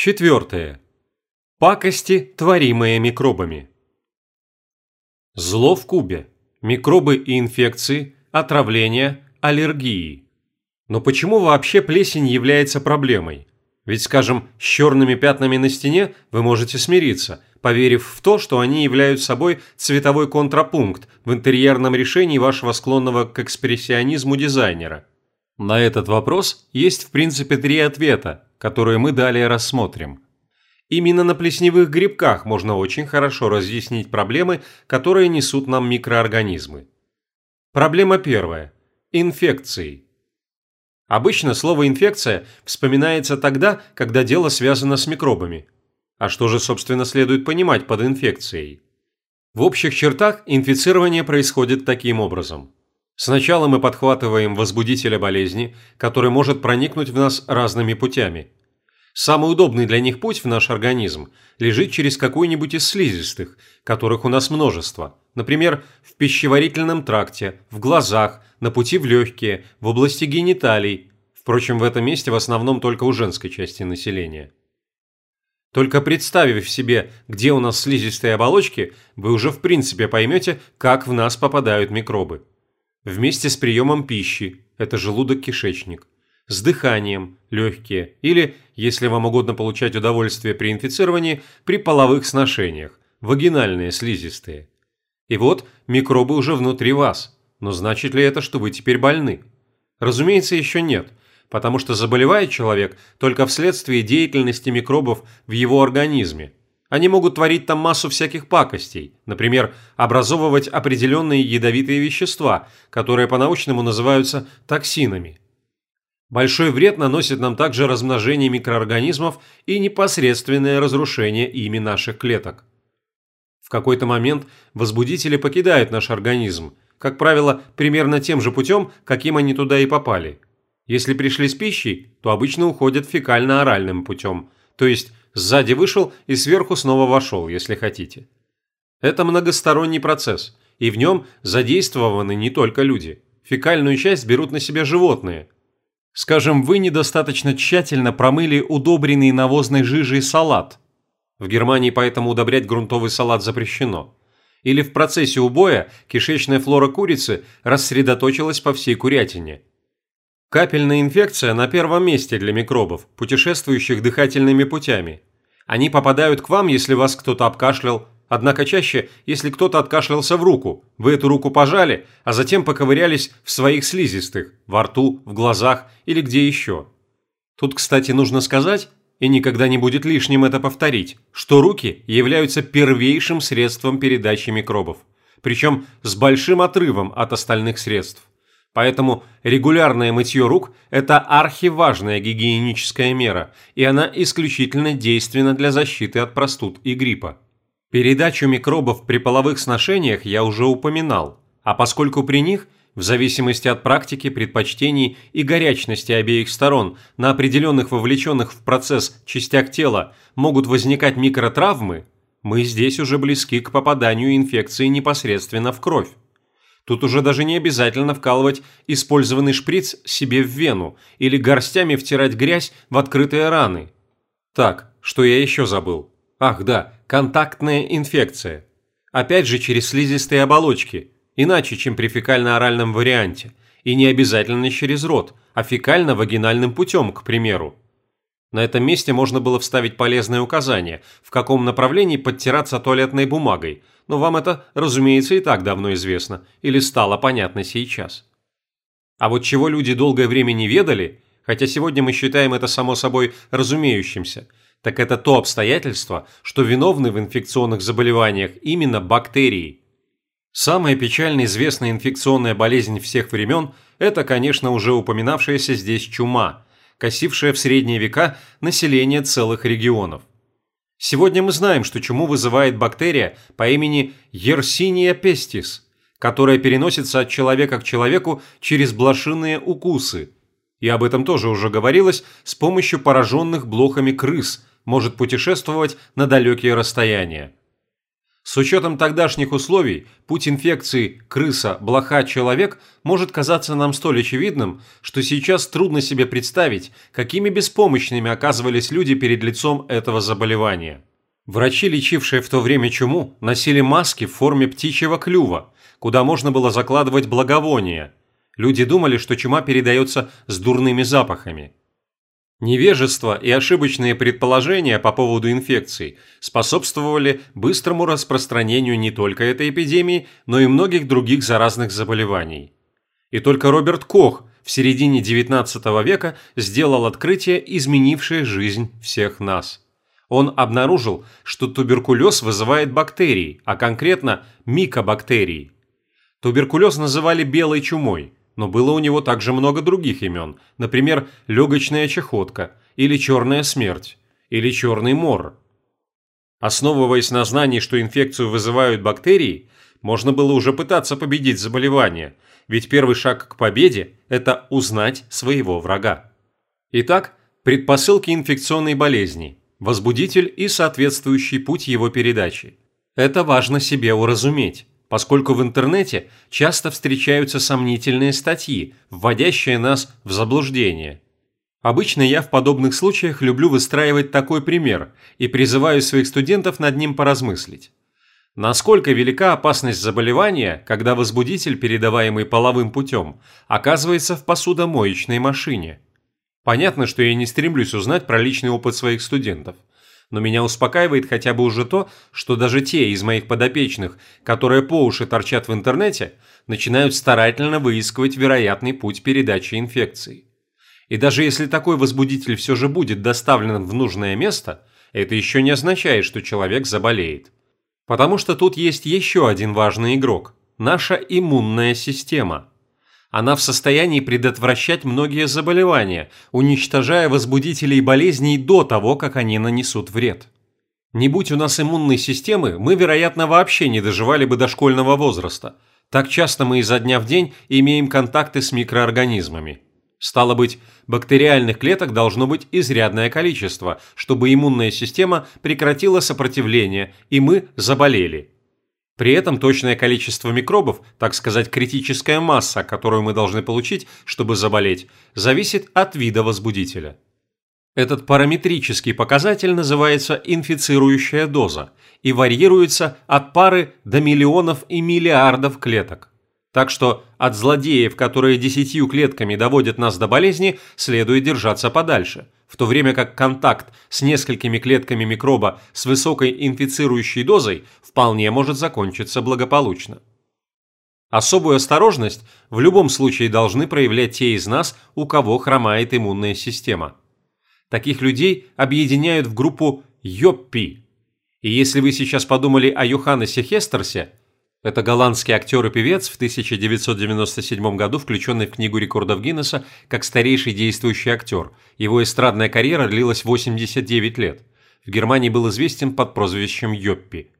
Четвертое. Пакости, творимые микробами. Зло в кубе. Микробы и инфекции, отравления, аллергии. Но почему вообще плесень является проблемой? Ведь, скажем, с черными пятнами на стене вы можете смириться, поверив в то, что они являются собой цветовой контрапункт в интерьерном решении вашего склонного к экспрессионизму дизайнера. На этот вопрос есть в принципе три ответа, которые мы далее рассмотрим. Именно на плесневых грибках можно очень хорошо разъяснить проблемы, которые несут нам микроорганизмы. Проблема первая. Инфекции. Обычно слово «инфекция» вспоминается тогда, когда дело связано с микробами. А что же, собственно, следует понимать под инфекцией? В общих чертах инфицирование происходит таким образом. Сначала мы подхватываем возбудителя болезни, который может проникнуть в нас разными путями – Самый удобный для них путь в наш организм лежит через какой-нибудь из слизистых, которых у нас множество. Например, в пищеварительном тракте, в глазах, на пути в легкие, в области гениталий. Впрочем, в этом месте в основном только у женской части населения. Только представив себе, где у нас слизистые оболочки, вы уже в принципе поймете, как в нас попадают микробы. Вместе с приемом пищи – это желудок-кишечник – с дыханием, легкие, или, если вам угодно получать удовольствие при инфицировании, при половых сношениях, вагинальные слизистые. И вот микробы уже внутри вас, но значит ли это, что вы теперь больны? Разумеется, еще нет, потому что заболевает человек только вследствие деятельности микробов в его организме. Они могут творить там массу всяких пакостей, например, образовывать определенные ядовитые вещества, которые по-научному называются токсинами – Большой вред наносит нам также размножение микроорганизмов и непосредственное разрушение ими наших клеток. В какой-то момент возбудители покидают наш организм, как правило, примерно тем же путем, каким они туда и попали. Если пришли с пищей, то обычно уходят фекально-оральным путем, то есть сзади вышел и сверху снова вошел, если хотите. Это многосторонний процесс, и в нем задействованы не только люди. Фекальную часть берут на себя животные – Скажем, вы недостаточно тщательно промыли удобренный навозной жижей салат. В Германии поэтому удобрять грунтовый салат запрещено. Или в процессе убоя кишечная флора курицы рассредоточилась по всей курятине. Капельная инфекция на первом месте для микробов, путешествующих дыхательными путями. Они попадают к вам, если вас кто-то обкашлял, Однако чаще, если кто-то откашлялся в руку, вы эту руку пожали, а затем поковырялись в своих слизистых, во рту, в глазах или где еще. Тут, кстати, нужно сказать, и никогда не будет лишним это повторить, что руки являются первейшим средством передачи микробов, причем с большим отрывом от остальных средств. Поэтому регулярное мытье рук – это архиважная гигиеническая мера, и она исключительно действенна для защиты от простуд и гриппа. Передачу микробов при половых сношениях я уже упоминал, а поскольку при них, в зависимости от практики, предпочтений и горячности обеих сторон, на определенных вовлеченных в процесс частях тела могут возникать микротравмы, мы здесь уже близки к попаданию инфекции непосредственно в кровь. Тут уже даже не обязательно вкалывать использованный шприц себе в вену или горстями втирать грязь в открытые раны. Так, что я еще забыл? Ах да, контактная инфекция. Опять же через слизистые оболочки, иначе, чем при фекально-оральном варианте, и не обязательно через рот, а фекально-вагинальным путем, к примеру. На этом месте можно было вставить полезное указание, в каком направлении подтираться туалетной бумагой, но вам это, разумеется, и так давно известно, или стало понятно сейчас. А вот чего люди долгое время не ведали, хотя сегодня мы считаем это само собой разумеющимся – так это то обстоятельство, что виновны в инфекционных заболеваниях именно бактерии. Самая печально известная инфекционная болезнь всех времен – это, конечно, уже упоминавшаяся здесь чума, косившая в средние века население целых регионов. Сегодня мы знаем, что чуму вызывает бактерия по имени Yersinia pestis, которая переносится от человека к человеку через блошиные укусы. И об этом тоже уже говорилось с помощью пораженных блохами крыс, может путешествовать на далекие расстояния. С учетом тогдашних условий, путь инфекции крыса-блоха-человек может казаться нам столь очевидным, что сейчас трудно себе представить, какими беспомощными оказывались люди перед лицом этого заболевания. Врачи, лечившие в то время чуму, носили маски в форме птичьего клюва, куда можно было закладывать благовония. Люди думали, что чума передается с дурными запахами. Невежество и ошибочные предположения по поводу инфекций способствовали быстрому распространению не только этой эпидемии, но и многих других заразных заболеваний. И только Роберт Кох в середине XIX века сделал открытие, изменившее жизнь всех нас. Он обнаружил, что туберкулез вызывает бактерии, а конкретно микобактерии. Туберкулез называли белой чумой – но было у него также много других имен, например, легочная чехотка, или черная смерть, или черный мор. Основываясь на знании, что инфекцию вызывают бактерии, можно было уже пытаться победить заболевание, ведь первый шаг к победе – это узнать своего врага. Итак, предпосылки инфекционной болезни, возбудитель и соответствующий путь его передачи. Это важно себе уразуметь поскольку в интернете часто встречаются сомнительные статьи, вводящие нас в заблуждение. Обычно я в подобных случаях люблю выстраивать такой пример и призываю своих студентов над ним поразмыслить. Насколько велика опасность заболевания, когда возбудитель, передаваемый половым путем, оказывается в посудомоечной машине? Понятно, что я не стремлюсь узнать про личный опыт своих студентов – но меня успокаивает хотя бы уже то, что даже те из моих подопечных, которые по уши торчат в интернете, начинают старательно выискивать вероятный путь передачи инфекции. И даже если такой возбудитель все же будет доставлен в нужное место, это еще не означает, что человек заболеет. Потому что тут есть еще один важный игрок – наша иммунная система – она в состоянии предотвращать многие заболевания, уничтожая возбудителей болезней до того, как они нанесут вред. Не будь у нас иммунной системы, мы, вероятно, вообще не доживали бы до школьного возраста. Так часто мы изо дня в день имеем контакты с микроорганизмами. Стало быть, бактериальных клеток должно быть изрядное количество, чтобы иммунная система прекратила сопротивление, и мы заболели. При этом точное количество микробов, так сказать, критическая масса, которую мы должны получить, чтобы заболеть, зависит от вида возбудителя. Этот параметрический показатель называется инфицирующая доза и варьируется от пары до миллионов и миллиардов клеток. Так что от злодеев, которые десятью клетками доводят нас до болезни, следует держаться подальше – в то время как контакт с несколькими клетками микроба с высокой инфицирующей дозой вполне может закончиться благополучно. Особую осторожность в любом случае должны проявлять те из нас, у кого хромает иммунная система. Таких людей объединяют в группу Йоппи. И если вы сейчас подумали о Йоханнесе Хестерсе, это голландский актер и певец в 1997 году, включенный в Книгу рекордов Гиннесса как старейший действующий актер. Его эстрадная карьера длилась 89 лет. В Германии был известен под прозвищем Йоппи.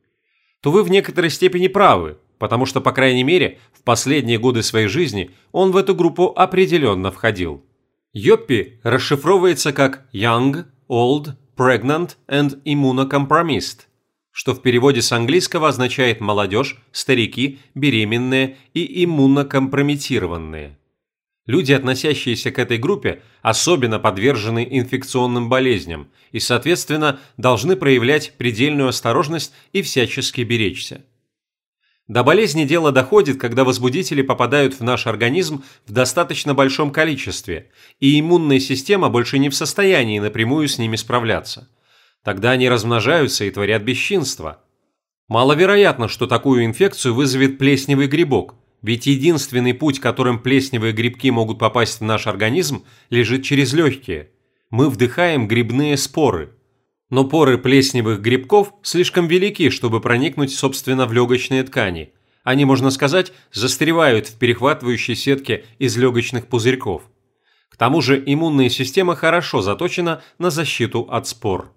То вы в некоторой степени правы, потому что, по крайней мере, в последние годы своей жизни он в эту группу определенно входил. Йоппи расшифровывается как Young, Old, Pregnant and Immunocompromised что в переводе с английского означает молодежь, старики, беременные и иммунокомпрометированные. Люди, относящиеся к этой группе, особенно подвержены инфекционным болезням и, соответственно, должны проявлять предельную осторожность и всячески беречься. До болезни дело доходит, когда возбудители попадают в наш организм в достаточно большом количестве, и иммунная система больше не в состоянии напрямую с ними справляться – Тогда они размножаются и творят бесчинство. Маловероятно, что такую инфекцию вызовет плесневый грибок, ведь единственный путь, которым плесневые грибки могут попасть в наш организм, лежит через легкие. Мы вдыхаем грибные споры. Но поры плесневых грибков слишком велики, чтобы проникнуть, собственно, в легочные ткани. Они, можно сказать, застревают в перехватывающей сетке из легочных пузырьков. К тому же иммунная система хорошо заточена на защиту от спор.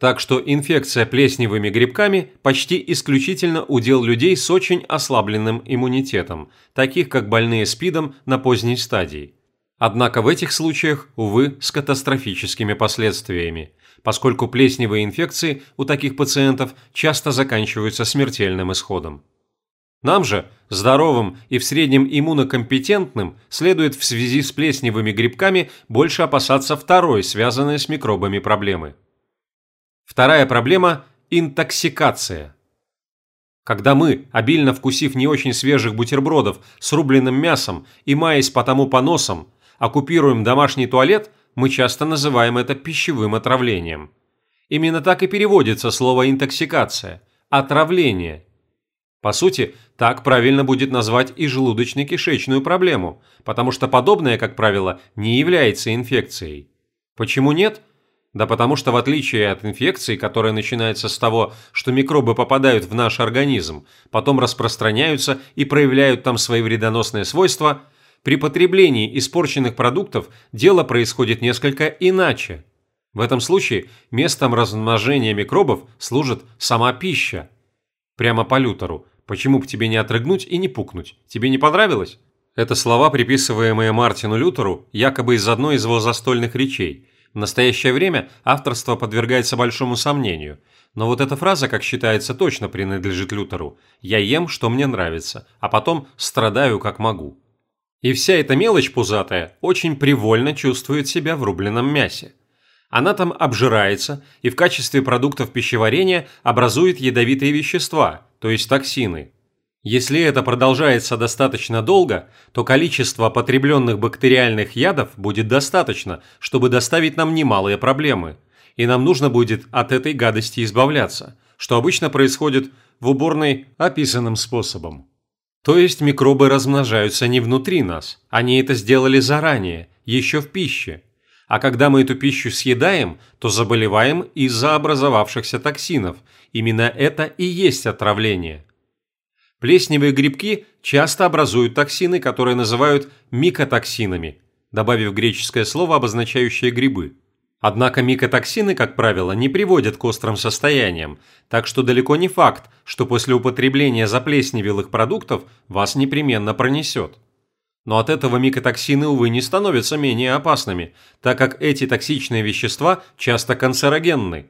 Так что инфекция плесневыми грибками почти исключительно удел людей с очень ослабленным иммунитетом, таких как больные СПИДом на поздней стадии. Однако в этих случаях, увы, с катастрофическими последствиями, поскольку плесневые инфекции у таких пациентов часто заканчиваются смертельным исходом. Нам же, здоровым и в среднем иммунокомпетентным, следует в связи с плесневыми грибками больше опасаться второй, связанной с микробами проблемы. Вторая проблема – интоксикация. Когда мы, обильно вкусив не очень свежих бутербродов с рубленным мясом и маясь по тому поносом, оккупируем домашний туалет, мы часто называем это пищевым отравлением. Именно так и переводится слово интоксикация – отравление. По сути, так правильно будет назвать и желудочно-кишечную проблему, потому что подобное, как правило, не является инфекцией. Почему нет? Да потому что в отличие от инфекции, которая начинается с того, что микробы попадают в наш организм, потом распространяются и проявляют там свои вредоносные свойства – при потреблении испорченных продуктов дело происходит несколько иначе. В этом случае местом размножения микробов служит сама пища. Прямо по Лютеру. Почему бы тебе не отрыгнуть и не пукнуть? Тебе не понравилось? Это слова, приписываемые Мартину Лютеру, якобы из одной из его застольных речей. В настоящее время авторство подвергается большому сомнению. Но вот эта фраза, как считается, точно принадлежит Лютеру. «Я ем, что мне нравится, а потом страдаю, как могу». И вся эта мелочь пузатая очень привольно чувствует себя в рубленном мясе. Она там обжирается и в качестве продуктов пищеварения образует ядовитые вещества, то есть токсины. Если это продолжается достаточно долго, то количество потребленных бактериальных ядов будет достаточно, чтобы доставить нам немалые проблемы. И нам нужно будет от этой гадости избавляться, что обычно происходит в уборной описанным способом. То есть микробы размножаются не внутри нас, они это сделали заранее, еще в пище. А когда мы эту пищу съедаем, то заболеваем из-за образовавшихся токсинов. Именно это и есть отравление. Плесневые грибки часто образуют токсины, которые называют микотоксинами, добавив греческое слово, обозначающее грибы. Однако микотоксины, как правило, не приводят к острым состояниям, так что далеко не факт, что после употребления заплесневелых продуктов вас непременно пронесет. Но от этого микотоксины, увы, не становятся менее опасными, так как эти токсичные вещества часто канцерогенны.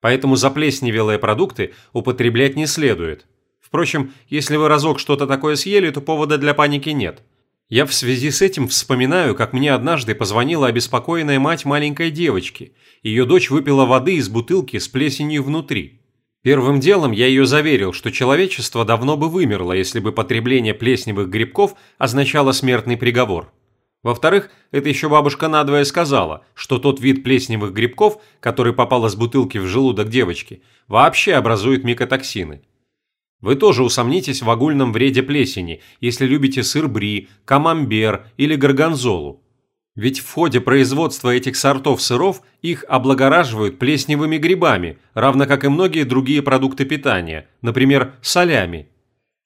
Поэтому заплесневелые продукты употреблять не следует. Впрочем, если вы разок что-то такое съели, то повода для паники нет – я в связи с этим вспоминаю, как мне однажды позвонила обеспокоенная мать маленькой девочки. Ее дочь выпила воды из бутылки с плесенью внутри. Первым делом я ее заверил, что человечество давно бы вымерло, если бы потребление плесневых грибков означало смертный приговор. Во-вторых, это еще бабушка надвое сказала, что тот вид плесневых грибков, который попал из бутылки в желудок девочки, вообще образует микотоксины. Вы тоже усомнитесь в огульном вреде плесени, если любите сыр бри, камамбер или горгонзолу. Ведь в ходе производства этих сортов сыров их облагораживают плесневыми грибами, равно как и многие другие продукты питания, например, солями.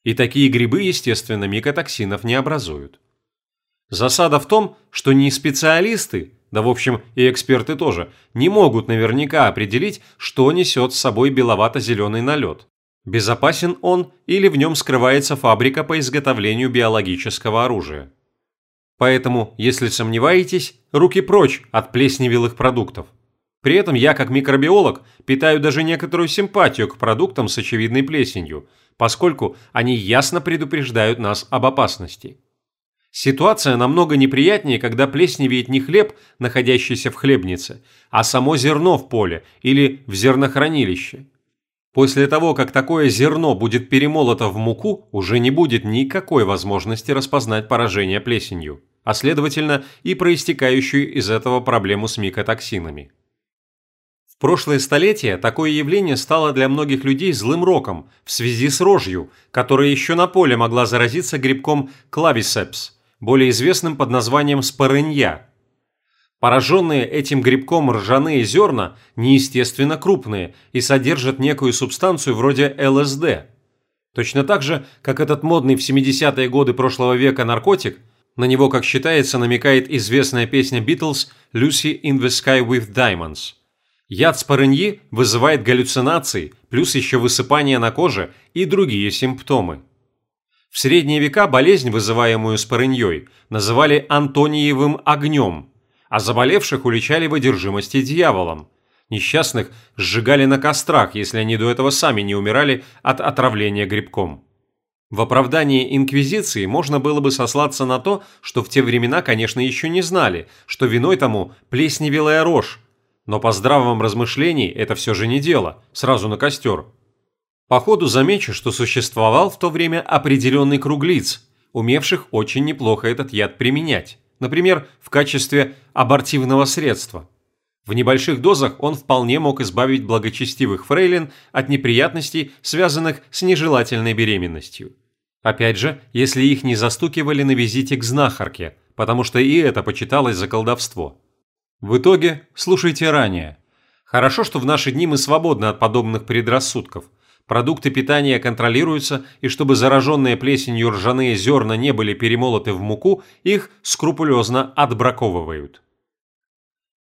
И такие грибы, естественно, микотоксинов не образуют. Засада в том, что не специалисты, да в общем и эксперты тоже, не могут наверняка определить, что несет с собой беловато-зеленый налет. Безопасен он или в нем скрывается фабрика по изготовлению биологического оружия. Поэтому, если сомневаетесь, руки прочь от плесневелых продуктов. При этом я, как микробиолог, питаю даже некоторую симпатию к продуктам с очевидной плесенью, поскольку они ясно предупреждают нас об опасности. Ситуация намного неприятнее, когда плесневеет не хлеб, находящийся в хлебнице, а само зерно в поле или в зернохранилище – После того, как такое зерно будет перемолото в муку, уже не будет никакой возможности распознать поражение плесенью, а следовательно и проистекающую из этого проблему с микотоксинами. В прошлое столетие такое явление стало для многих людей злым роком в связи с рожью, которая еще на поле могла заразиться грибком клависепс, более известным под названием спорынья – Пораженные этим грибком ржаные зерна неестественно крупные и содержат некую субстанцию вроде ЛСД. Точно так же, как этот модный в 70-е годы прошлого века наркотик, на него, как считается, намекает известная песня Beatles «Lucy in the Sky with Diamonds». Яд спорыньи вызывает галлюцинации, плюс еще высыпание на коже и другие симптомы. В средние века болезнь, вызываемую спорыньей, называли Антониевым огнем, а заболевших уличали в одержимости дьяволом. Несчастных сжигали на кострах, если они до этого сами не умирали от отравления грибком. В оправдании инквизиции можно было бы сослаться на то, что в те времена, конечно, еще не знали, что виной тому плесневелая рожь, но по здравом размышлении это все же не дело, сразу на костер. По ходу замечу, что существовал в то время определенный круг лиц, умевших очень неплохо этот яд применять, например, в качестве абортивного средства. В небольших дозах он вполне мог избавить благочестивых фрейлин от неприятностей, связанных с нежелательной беременностью. Опять же, если их не застукивали на визите к знахарке, потому что и это почиталось за колдовство. В итоге, слушайте ранее. Хорошо, что в наши дни мы свободны от подобных предрассудков. Продукты питания контролируются, и чтобы зараженные плесенью ржаные зерна не были перемолоты в муку, их скрупулезно отбраковывают.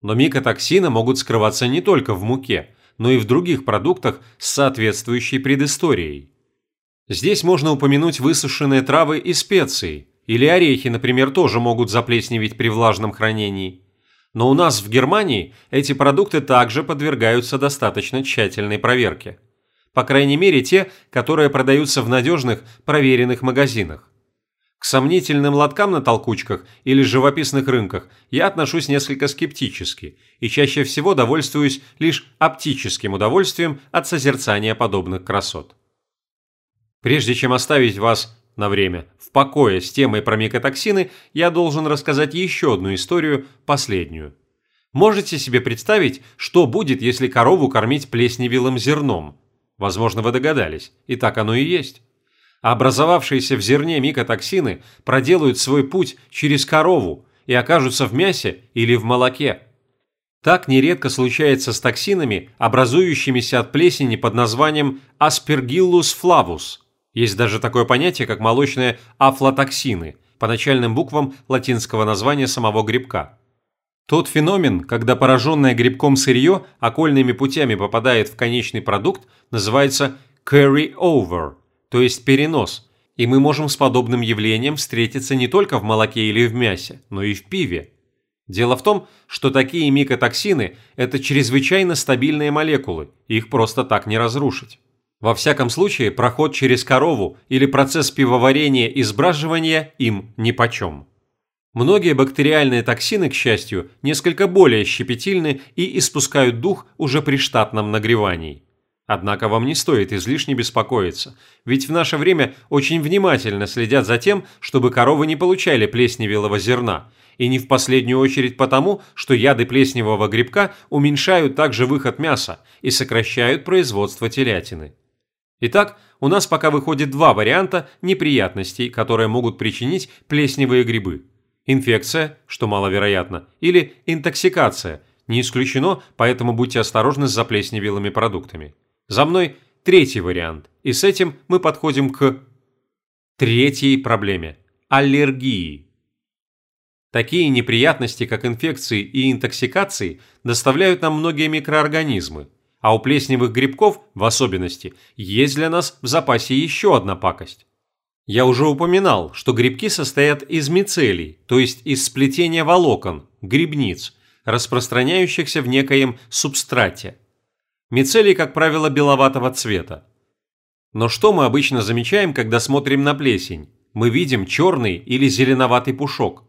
Но микотоксины могут скрываться не только в муке, но и в других продуктах с соответствующей предысторией. Здесь можно упомянуть высушенные травы и специи, или орехи, например, тоже могут заплесневеть при влажном хранении. Но у нас в Германии эти продукты также подвергаются достаточно тщательной проверке. По крайней мере те, которые продаются в надежных, проверенных магазинах. К сомнительным лоткам на толкучках или живописных рынках я отношусь несколько скептически и чаще всего довольствуюсь лишь оптическим удовольствием от созерцания подобных красот. Прежде чем оставить вас на время в покое с темой про микотоксины, я должен рассказать еще одну историю, последнюю. Можете себе представить, что будет, если корову кормить плесневелым зерном? Возможно, вы догадались, и так оно и есть. Образовавшиеся в зерне микотоксины проделают свой путь через корову и окажутся в мясе или в молоке. Так нередко случается с токсинами, образующимися от плесени под названием Aspergillus flavus – есть даже такое понятие, как молочные афлотоксины, по начальным буквам латинского названия самого грибка. Тот феномен, когда пораженное грибком сырье окольными путями попадает в конечный продукт, называется carry-over, то есть перенос, и мы можем с подобным явлением встретиться не только в молоке или в мясе, но и в пиве. Дело в том, что такие микотоксины – это чрезвычайно стабильные молекулы, их просто так не разрушить. Во всяком случае, проход через корову или процесс пивоварения и сбраживания им нипочем. Многие бактериальные токсины, к счастью, несколько более щепетильны и испускают дух уже при штатном нагревании. Однако вам не стоит излишне беспокоиться, ведь в наше время очень внимательно следят за тем, чтобы коровы не получали плесневелого зерна, и не в последнюю очередь потому, что яды плесневого грибка уменьшают также выход мяса и сокращают производство телятины. Итак, у нас пока выходит два варианта неприятностей, которые могут причинить плесневые грибы. Инфекция, что маловероятно, или интоксикация, не исключено, поэтому будьте осторожны с заплесневелыми продуктами. За мной третий вариант, и с этим мы подходим к третьей проблеме – аллергии. Такие неприятности, как инфекции и интоксикации, доставляют нам многие микроорганизмы – а у плесневых грибков, в особенности, есть для нас в запасе еще одна пакость. Я уже упоминал, что грибки состоят из мицелий, то есть из сплетения волокон, грибниц, распространяющихся в некоем субстрате. Мицелий, как правило, беловатого цвета. Но что мы обычно замечаем, когда смотрим на плесень? Мы видим черный или зеленоватый пушок.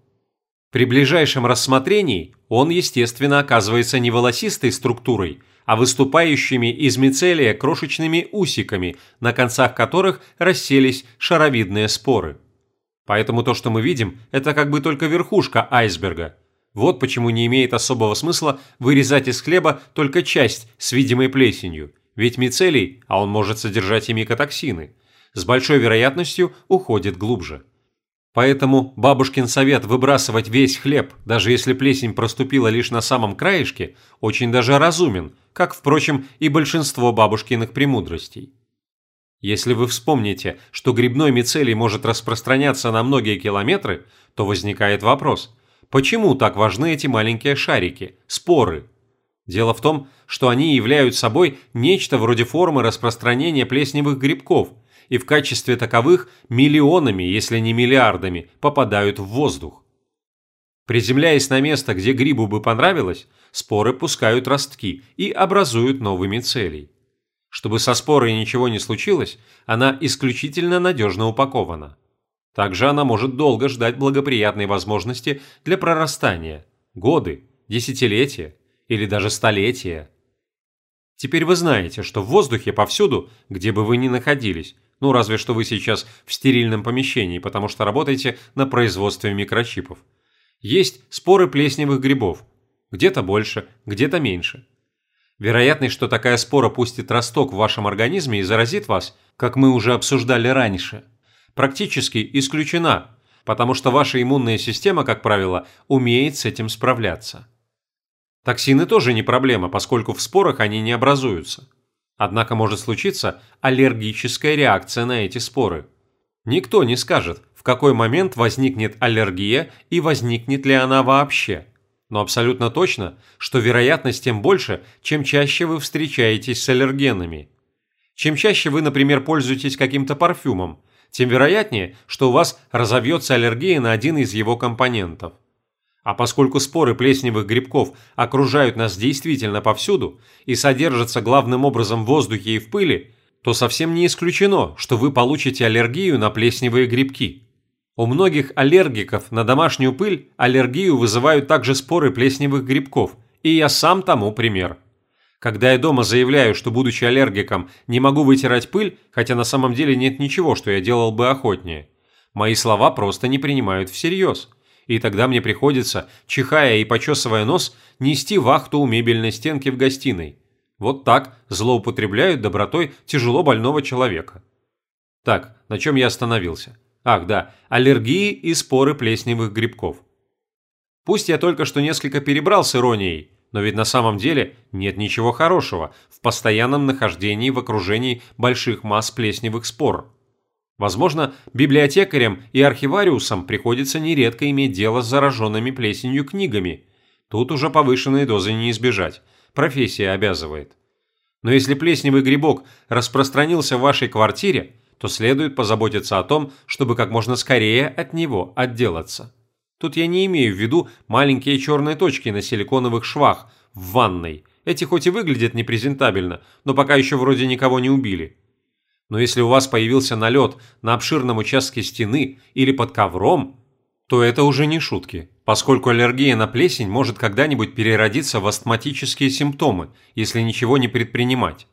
При ближайшем рассмотрении он, естественно, оказывается не волосистой структурой, а выступающими из мицелия крошечными усиками, на концах которых расселись шаровидные споры. Поэтому то, что мы видим, это как бы только верхушка айсберга. Вот почему не имеет особого смысла вырезать из хлеба только часть с видимой плесенью, ведь мицелий, а он может содержать и микотоксины, с большой вероятностью уходит глубже. Поэтому бабушкин совет выбрасывать весь хлеб, даже если плесень проступила лишь на самом краешке, очень даже разумен, как, впрочем, и большинство бабушкиных премудростей. Если вы вспомните, что грибной мицелий может распространяться на многие километры, то возникает вопрос, почему так важны эти маленькие шарики, споры? Дело в том, что они являются собой нечто вроде формы распространения плесневых грибков – и в качестве таковых миллионами, если не миллиардами, попадают в воздух. Приземляясь на место, где грибу бы понравилось, споры пускают ростки и образуют новый мицелий. Чтобы со спорой ничего не случилось, она исключительно надежно упакована. Также она может долго ждать благоприятной возможности для прорастания – годы, десятилетия или даже столетия. Теперь вы знаете, что в воздухе повсюду, где бы вы ни находились, ну разве что вы сейчас в стерильном помещении, потому что работаете на производстве микрочипов – есть споры плесневых грибов. Где-то больше, где-то меньше. Вероятность, что такая спора пустит росток в вашем организме и заразит вас, как мы уже обсуждали раньше, практически исключена, потому что ваша иммунная система, как правило, умеет с этим справляться. Токсины тоже не проблема, поскольку в спорах они не образуются. Однако может случиться аллергическая реакция на эти споры. Никто не скажет, в какой момент возникнет аллергия и возникнет ли она вообще. Но абсолютно точно, что вероятность тем больше, чем чаще вы встречаетесь с аллергенами. Чем чаще вы, например, пользуетесь каким-то парфюмом, тем вероятнее, что у вас разовьется аллергия на один из его компонентов. А поскольку споры плесневых грибков окружают нас действительно повсюду и содержатся главным образом в воздухе и в пыли, то совсем не исключено, что вы получите аллергию на плесневые грибки. У многих аллергиков на домашнюю пыль аллергию вызывают также споры плесневых грибков, и я сам тому пример. Когда я дома заявляю, что будучи аллергиком не могу вытирать пыль, хотя на самом деле нет ничего, что я делал бы охотнее, мои слова просто не принимают всерьез. И тогда мне приходится, чихая и почесывая нос, нести вахту у мебельной стенки в гостиной. Вот так злоупотребляют добротой тяжело больного человека. Так, на чем я остановился? Ах да, аллергии и споры плесневых грибков. Пусть я только что несколько перебрал с иронией, но ведь на самом деле нет ничего хорошего в постоянном нахождении в окружении больших масс плесневых спор. Возможно, библиотекарям и архивариусам приходится нередко иметь дело с зараженными плесенью книгами. Тут уже повышенной дозы не избежать, профессия обязывает. Но если плесневый грибок распространился в вашей квартире, то следует позаботиться о том, чтобы как можно скорее от него отделаться. Тут я не имею в виду маленькие черные точки на силиконовых швах в ванной. Эти хоть и выглядят непрезентабельно, но пока еще вроде никого не убили. Но если у вас появился налет на обширном участке стены или под ковром, то это уже не шутки, поскольку аллергия на плесень может когда-нибудь переродиться в астматические симптомы, если ничего не предпринимать.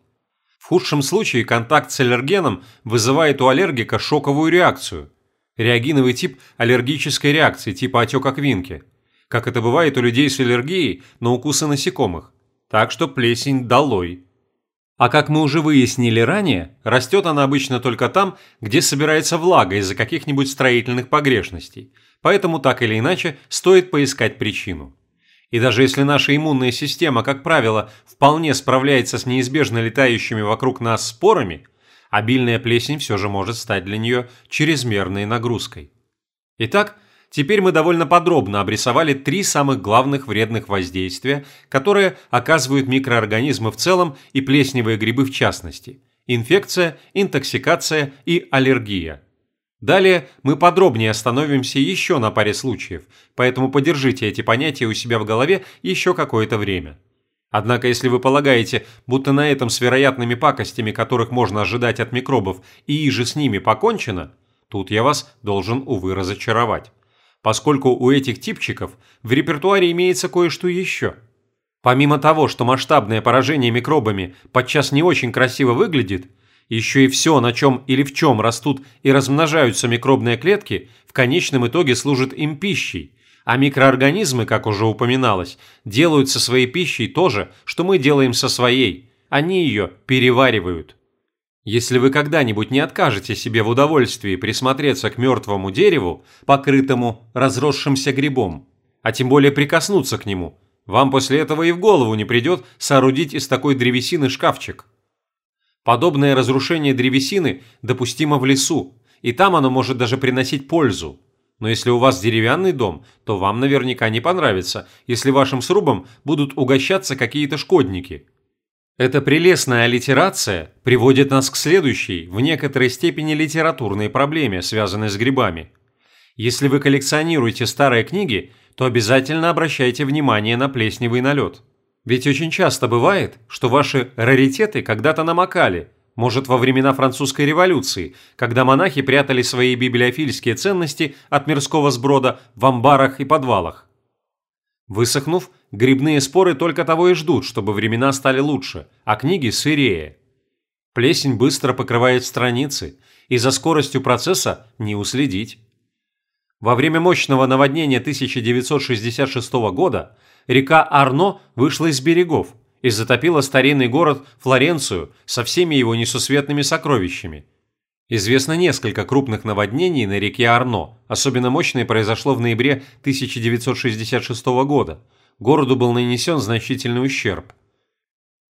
В худшем случае контакт с аллергеном вызывает у аллергика шоковую реакцию. Реагиновый тип аллергической реакции типа отека квинки. Как это бывает у людей с аллергией на укусы насекомых. Так что плесень долой. А как мы уже выяснили ранее, растет она обычно только там, где собирается влага из-за каких-нибудь строительных погрешностей. Поэтому так или иначе стоит поискать причину. И даже если наша иммунная система, как правило, вполне справляется с неизбежно летающими вокруг нас спорами, обильная плесень все же может стать для нее чрезмерной нагрузкой. Итак, теперь мы довольно подробно обрисовали три самых главных вредных воздействия, которые оказывают микроорганизмы в целом и плесневые грибы в частности – инфекция, интоксикация и аллергия – Далее мы подробнее остановимся еще на паре случаев, поэтому подержите эти понятия у себя в голове еще какое-то время. Однако если вы полагаете, будто на этом с вероятными пакостями, которых можно ожидать от микробов, и иже с ними покончено, тут я вас должен, увы, разочаровать. Поскольку у этих типчиков в репертуаре имеется кое-что еще. Помимо того, что масштабное поражение микробами подчас не очень красиво выглядит, еще и все, на чем или в чем растут и размножаются микробные клетки, в конечном итоге служит им пищей. А микроорганизмы, как уже упоминалось, делают со своей пищей то же, что мы делаем со своей. Они ее переваривают. Если вы когда-нибудь не откажете себе в удовольствии присмотреться к мертвому дереву, покрытому разросшимся грибом, а тем более прикоснуться к нему, вам после этого и в голову не придет соорудить из такой древесины шкафчик. Подобное разрушение древесины допустимо в лесу, и там оно может даже приносить пользу. Но если у вас деревянный дом, то вам наверняка не понравится, если вашим срубом будут угощаться какие-то шкодники. Эта прелестная аллитерация приводит нас к следующей, в некоторой степени литературной проблеме, связанной с грибами. Если вы коллекционируете старые книги, то обязательно обращайте внимание на плесневый налет. Ведь очень часто бывает, что ваши раритеты когда-то намокали, может, во времена французской революции, когда монахи прятали свои библиофильские ценности от мирского сброда в амбарах и подвалах. Высохнув, грибные споры только того и ждут, чтобы времена стали лучше, а книги сырее. Плесень быстро покрывает страницы, и за скоростью процесса не уследить. Во время мощного наводнения 1966 года река Арно вышла из берегов и затопила старинный город Флоренцию со всеми его несусветными сокровищами. Известно несколько крупных наводнений на реке Арно, особенно мощное произошло в ноябре 1966 года. Городу был нанесен значительный ущерб.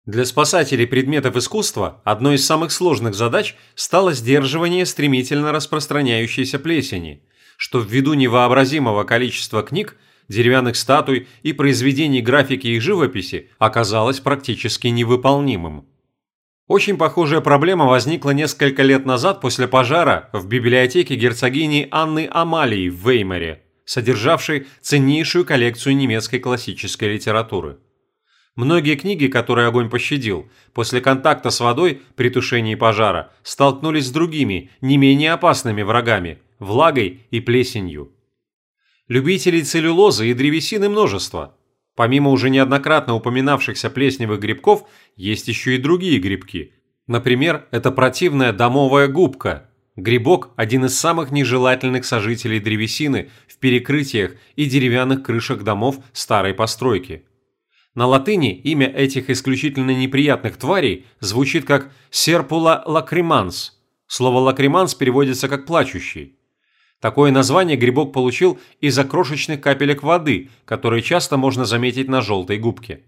Для спасателей предметов искусства одной из самых сложных задач стало сдерживание стремительно распространяющейся плесени – что ввиду невообразимого количества книг, деревянных статуй и произведений графики и живописи оказалось практически невыполнимым. Очень похожая проблема возникла несколько лет назад после пожара в библиотеке герцогини Анны Амалии в Веймаре, содержавшей ценнейшую коллекцию немецкой классической литературы. Многие книги, которые огонь пощадил, после контакта с водой при тушении пожара столкнулись с другими, не менее опасными врагами – влагой и плесенью. Любителей целлюлозы и древесины множество. Помимо уже неоднократно упоминавшихся плесневых грибков, есть еще и другие грибки. Например, это противная домовая губка. Грибок – один из самых нежелательных сожителей древесины в перекрытиях и деревянных крышах домов старой постройки. На латыни имя этих исключительно неприятных тварей звучит как «Serpula lacrymans». Слово «lacrymans» переводится как «плачущий». Такое название грибок получил из-за крошечных капелек воды, которые часто можно заметить на желтой губке.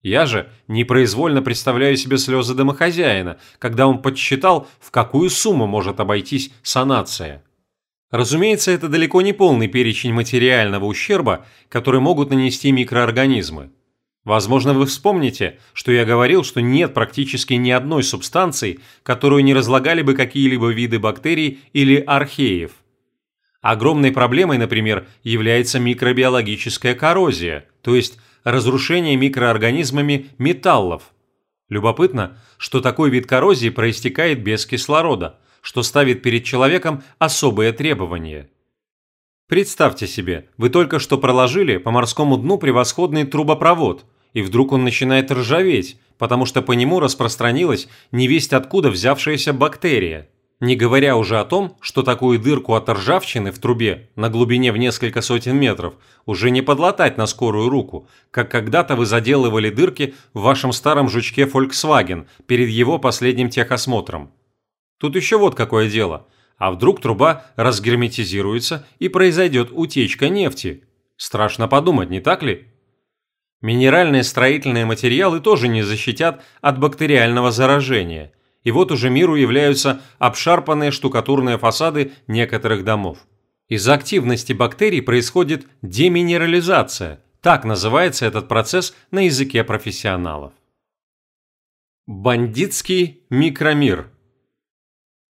Я же непроизвольно представляю себе слезы домохозяина, когда он подсчитал, в какую сумму может обойтись санация. Разумеется, это далеко не полный перечень материального ущерба, который могут нанести микроорганизмы. Возможно, вы вспомните, что я говорил, что нет практически ни одной субстанции, которую не разлагали бы какие-либо виды бактерий или археев – Огромной проблемой, например, является микробиологическая коррозия, то есть разрушение микроорганизмами металлов. Любопытно, что такой вид коррозии проистекает без кислорода, что ставит перед человеком особые требования. Представьте себе, вы только что проложили по морскому дну превосходный трубопровод, и вдруг он начинает ржаветь, потому что по нему распространилась невесть откуда взявшаяся бактерия – не говоря уже о том, что такую дырку от ржавчины в трубе на глубине в несколько сотен метров уже не подлатать на скорую руку, как когда-то вы заделывали дырки в вашем старом жучке Volkswagen перед его последним техосмотром. Тут еще вот какое дело. А вдруг труба разгерметизируется и произойдет утечка нефти? Страшно подумать, не так ли? Минеральные строительные материалы тоже не защитят от бактериального заражения – и вот уже миру являются обшарпанные штукатурные фасады некоторых домов. Из-за активности бактерий происходит деминерализация, так называется этот процесс на языке профессионалов. Бандитский микромир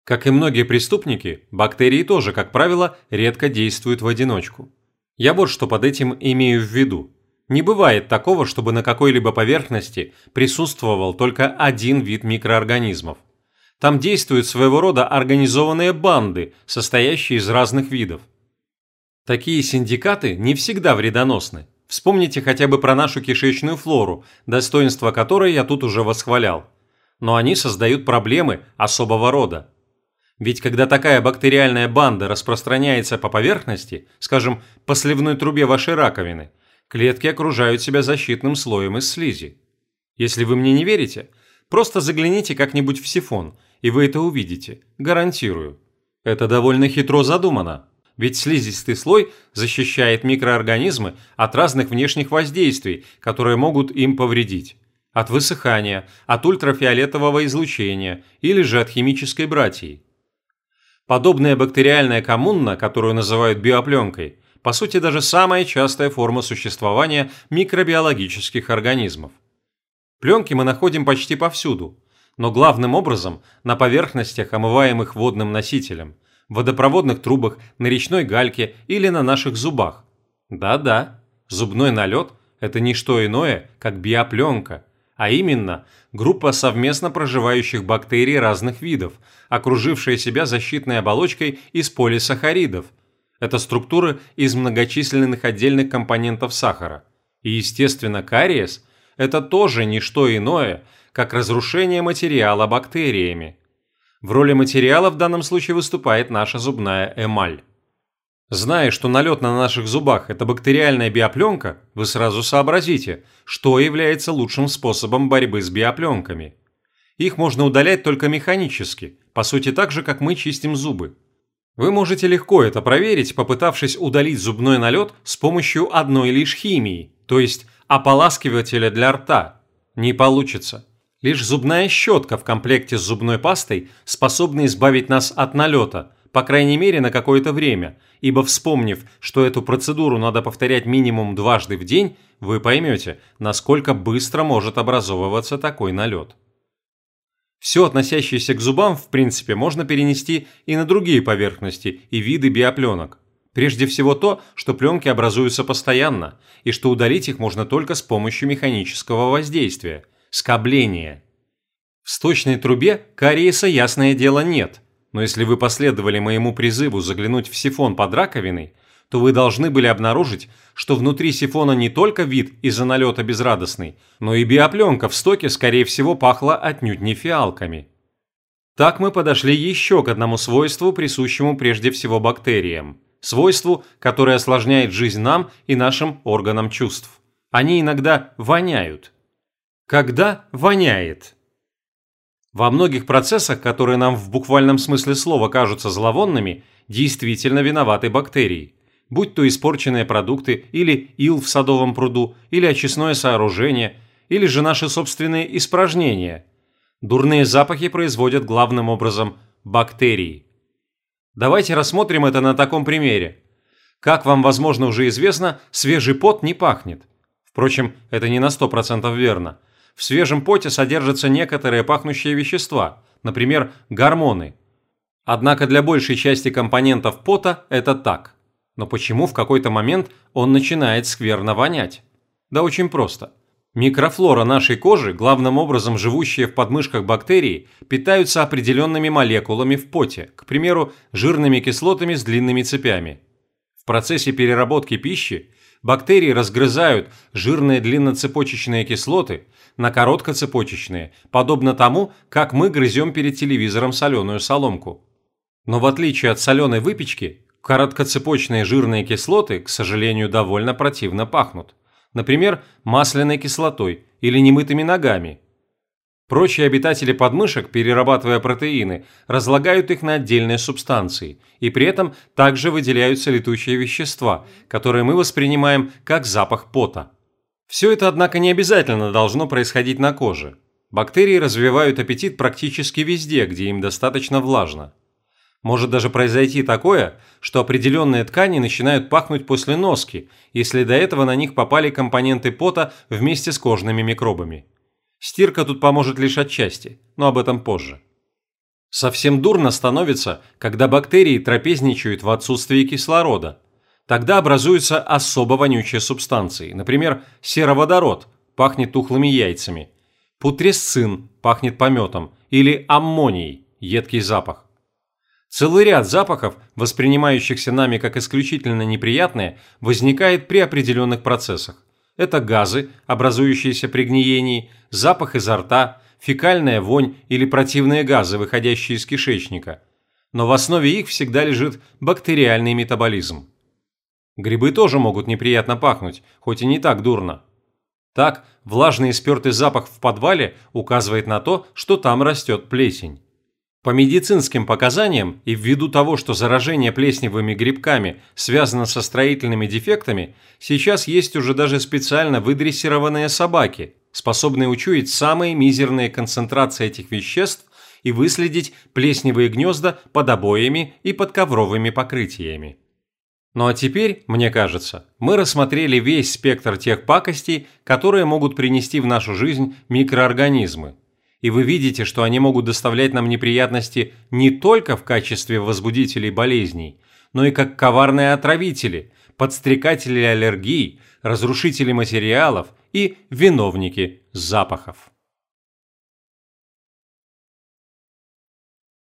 Как и многие преступники, бактерии тоже, как правило, редко действуют в одиночку. Я вот что под этим имею в виду. Не бывает такого, чтобы на какой-либо поверхности присутствовал только один вид микроорганизмов. Там действуют своего рода организованные банды, состоящие из разных видов. Такие синдикаты не всегда вредоносны. Вспомните хотя бы про нашу кишечную флору, достоинство которой я тут уже восхвалял. Но они создают проблемы особого рода. Ведь когда такая бактериальная банда распространяется по поверхности, скажем, по сливной трубе вашей раковины – клетки окружают себя защитным слоем из слизи. Если вы мне не верите, просто загляните как-нибудь в сифон, и вы это увидите, гарантирую. Это довольно хитро задумано, ведь слизистый слой защищает микроорганизмы от разных внешних воздействий, которые могут им повредить. От высыхания, от ультрафиолетового излучения или же от химической братьи. Подобная бактериальная коммуна, которую называют биопленкой, по сути даже самая частая форма существования микробиологических организмов. Пленки мы находим почти повсюду, но главным образом на поверхностях, омываемых водным носителем, водопроводных трубах, на речной гальке или на наших зубах. Да-да, зубной налет – это не что иное, как биопленка, а именно группа совместно проживающих бактерий разных видов, окружившая себя защитной оболочкой из полисахаридов. Это структуры из многочисленных отдельных компонентов сахара. И, естественно, кариес – это тоже не что иное, как разрушение материала бактериями. В роли материала в данном случае выступает наша зубная эмаль. Зная, что налет на наших зубах – это бактериальная биопленка, вы сразу сообразите, что является лучшим способом борьбы с биопленками. Их можно удалять только механически, по сути так же, как мы чистим зубы. Вы можете легко это проверить, попытавшись удалить зубной налет с помощью одной лишь химии, то есть ополаскивателя для рта. Не получится. Лишь зубная щетка в комплекте с зубной пастой способна избавить нас от налета, по крайней мере на какое-то время, ибо вспомнив, что эту процедуру надо повторять минимум дважды в день, вы поймете, насколько быстро может образовываться такой налет. Все, относящееся к зубам, в принципе, можно перенести и на другие поверхности и виды биопленок. Прежде всего то, что пленки образуются постоянно, и что удалить их можно только с помощью механического воздействия – скобление. В сточной трубе кариеса, ясное дело, нет, но если вы последовали моему призыву заглянуть в сифон под раковиной, то вы должны были обнаружить, что внутри сифона не только вид из-за налета безрадостный, но и биопленка в стоке, скорее всего, пахла отнюдь не фиалками. Так мы подошли еще к одному свойству, присущему прежде всего бактериям. Свойству, которое осложняет жизнь нам и нашим органам чувств. Они иногда воняют. Когда воняет. Во многих процессах, которые нам в буквальном смысле слова кажутся зловонными, действительно виноваты бактерии. Будь то испорченные продукты, или ил в садовом пруду, или очистное сооружение, или же наши собственные испражнения. Дурные запахи производят главным образом бактерии. Давайте рассмотрим это на таком примере. Как вам, возможно, уже известно, свежий пот не пахнет. Впрочем, это не на 100% верно – в свежем поте содержатся некоторые пахнущие вещества, например, гормоны. Однако для большей части компонентов пота это так. Но почему в какой-то момент он начинает скверно вонять? Да очень просто. Микрофлора нашей кожи, главным образом живущие в подмышках бактерий, питаются определенными молекулами в поте, к примеру, жирными кислотами с длинными цепями. В процессе переработки пищи бактерии разгрызают жирные длинноцепочечные кислоты на короткоцепочечные, подобно тому, как мы грызем перед телевизором соленую соломку. Но в отличие от соленой выпечки, короткоцепочные жирные кислоты, к сожалению, довольно противно пахнут. Например, масляной кислотой или немытыми ногами. Прочие обитатели подмышек, перерабатывая протеины, разлагают их на отдельные субстанции, и при этом также выделяются летучие вещества, которые мы воспринимаем как запах пота. Все это, однако, не обязательно должно происходить на коже. Бактерии развивают аппетит практически везде, где им достаточно влажно. Может даже произойти такое, что определенные ткани начинают пахнуть после носки, если до этого на них попали компоненты пота вместе с кожными микробами. Стирка тут поможет лишь отчасти, но об этом позже. Совсем дурно становится, когда бактерии трапезничают в отсутствии кислорода, Тогда образуются особо вонючие субстанции, например, сероводород, пахнет тухлыми яйцами, путресцин, пахнет пометом, или аммоний, едкий запах. Целый ряд запахов, воспринимающихся нами как исключительно неприятные, возникает при определенных процессах. Это газы, образующиеся при гниении, запах изо рта, фекальная вонь или противные газы, выходящие из кишечника. Но в основе их всегда лежит бактериальный метаболизм. Грибы тоже могут неприятно пахнуть, хоть и не так дурно. Так, влажный и спертый запах в подвале указывает на то, что там растет плесень. По медицинским показаниям и ввиду того, что заражение плесневыми грибками связано со строительными дефектами, сейчас есть уже даже специально выдрессированные собаки, способные учуять самые мизерные концентрации этих веществ и выследить плесневые гнезда под обоями и под ковровыми покрытиями. Ну а теперь, мне кажется, мы рассмотрели весь спектр тех пакостей, которые могут принести в нашу жизнь микроорганизмы. И вы видите, что они могут доставлять нам неприятности не только в качестве возбудителей болезней, но и как коварные отравители, подстрекатели аллергий, разрушители материалов и виновники запахов.